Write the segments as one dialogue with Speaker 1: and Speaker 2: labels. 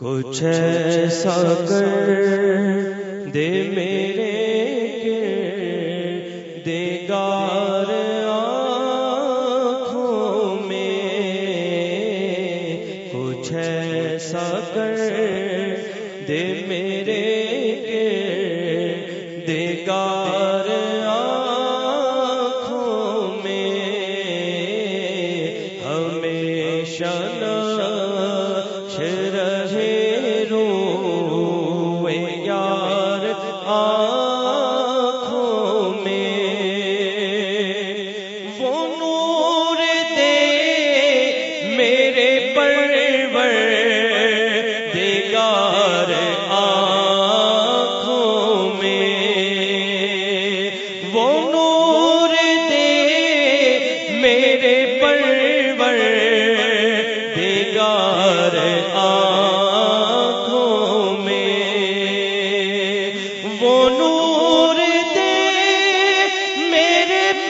Speaker 1: کچھ ایسا کر دے میرے کے دے میں۔ کچھ دے میرے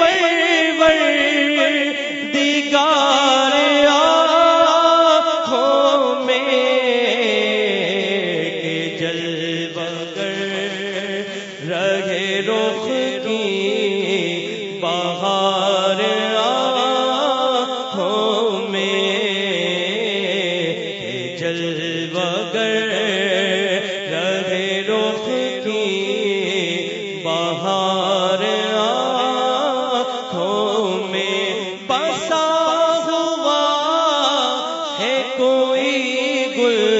Speaker 1: پر بالکل۔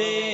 Speaker 1: دے